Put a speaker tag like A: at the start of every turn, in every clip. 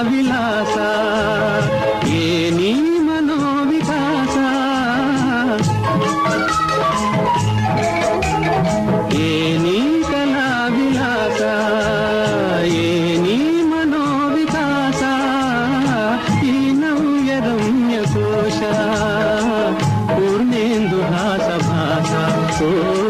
A: విలాస ఏ నీ మనోవికాస? ఏ నీ కళా విలాస ఏ నీ మనోవికాస? ఈ నవ్య రమ్య కోశ. పూర్ణేందు భాస భాష.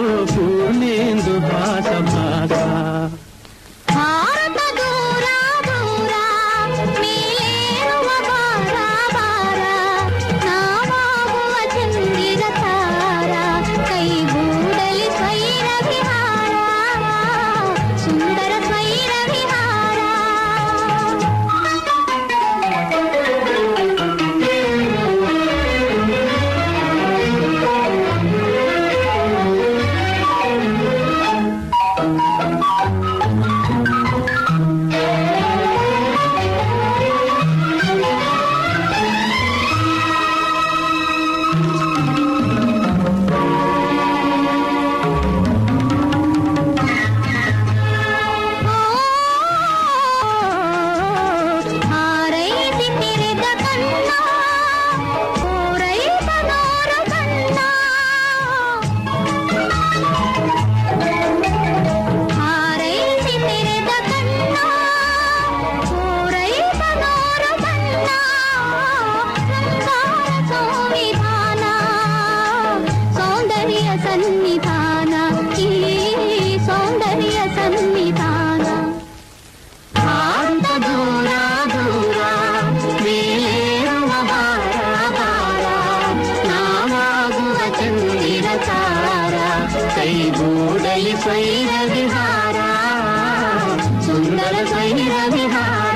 A: ಕೈಗೂಡಲಿ
B: ಸ್ವೈರ ವಿಹಾರ ಸುಂದರ ಸ್ವೈರ ವಿಹಾರ